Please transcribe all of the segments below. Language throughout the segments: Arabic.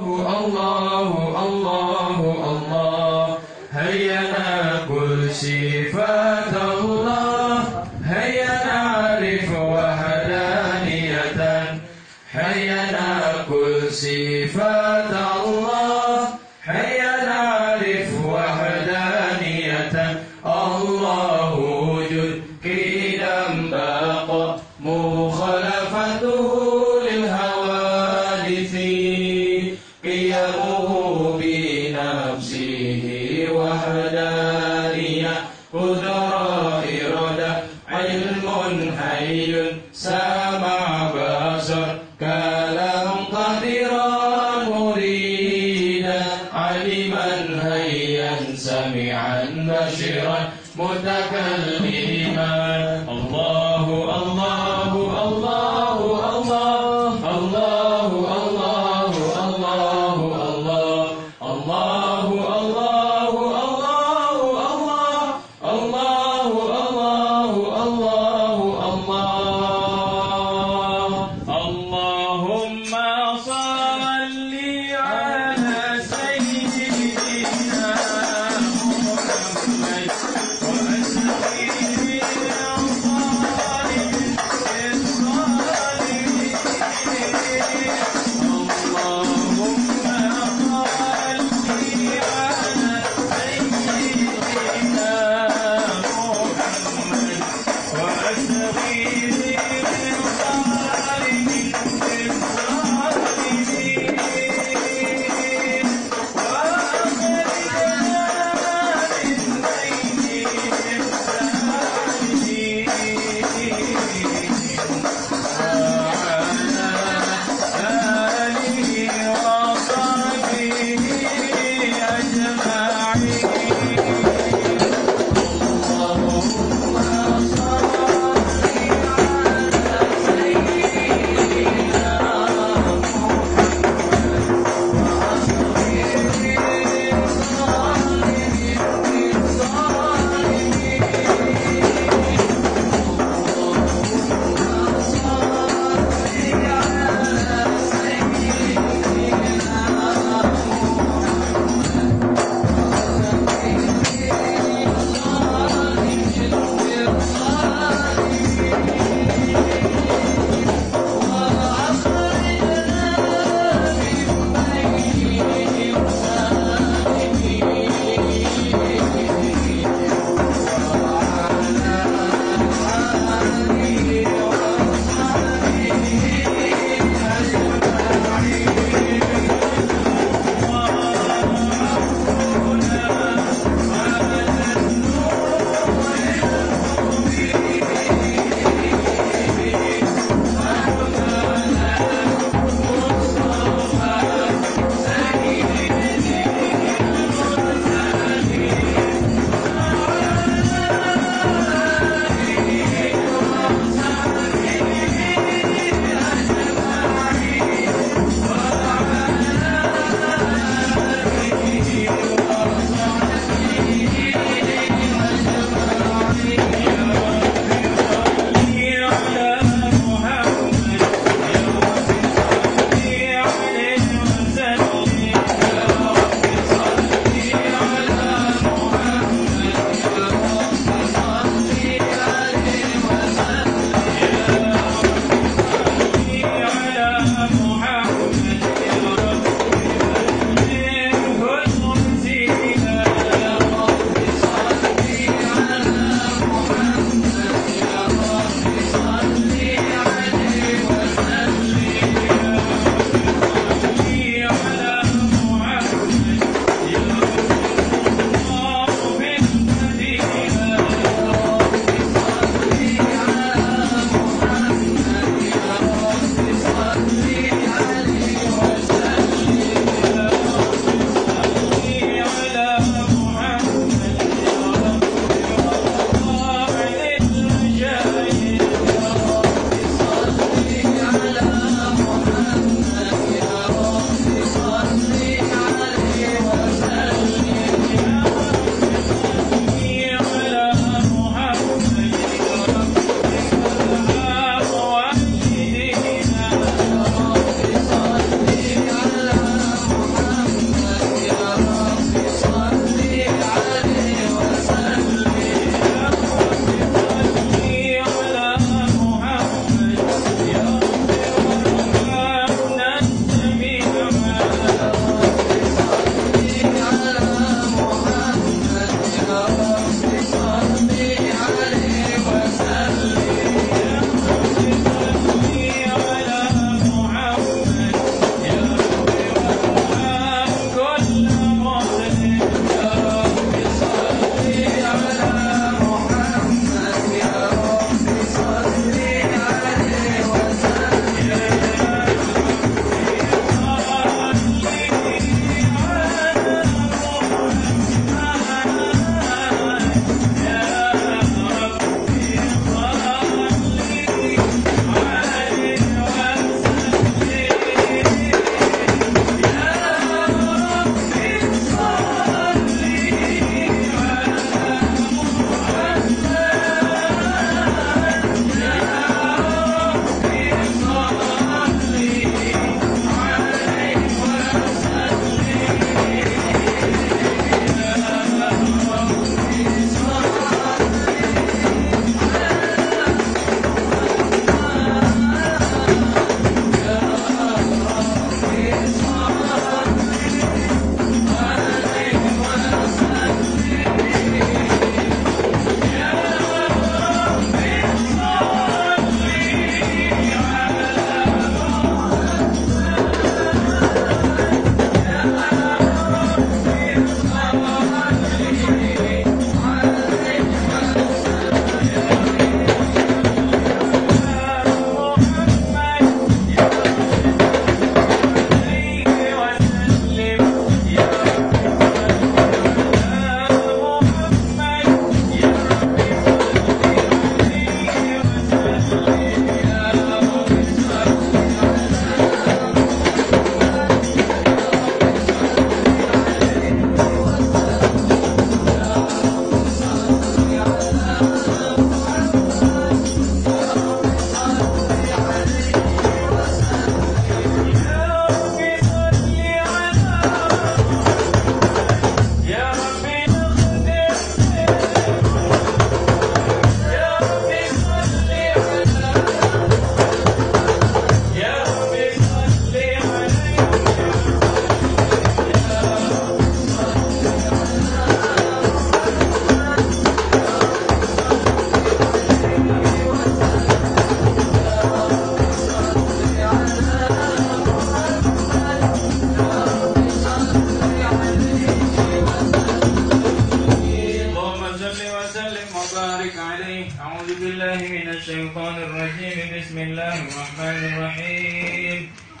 الله الله الله. Luôn.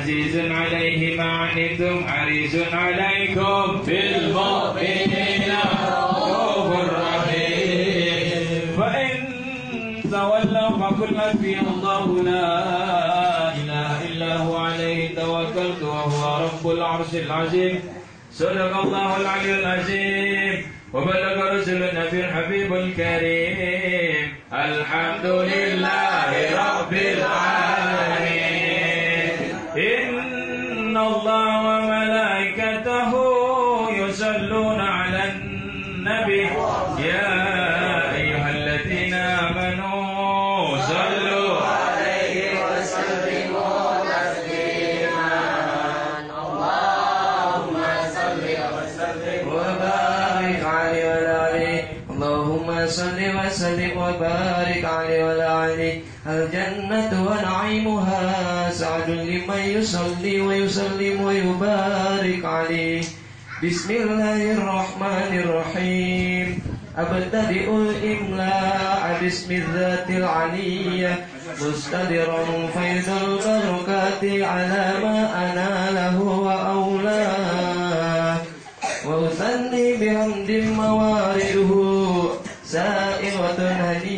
عزيز عليه ما عنتم حريص عليكم بالمؤمنين رؤوف رحيم. فإن تولوا فقل حسبي الله لا إله إلا هو عليه توكلت وهو رب العرش العظيم. صدق الله العلي العظيم. وبلغ رسول النبي الحبيب الكريم. الحمد لله رب العالمين. اللهم صل وسلم وبارك عليه وعلى عليه الجنة ونعيمها سعد لمن يصلي ويسلم ويبارك عليه. بسم الله الرحمن الرحيم. أبتدئ الإملاء باسم الذات العلية. مستدرا فيض البركات على ما أناله وأولاه. وأثني بحمد موارده سائغة هنية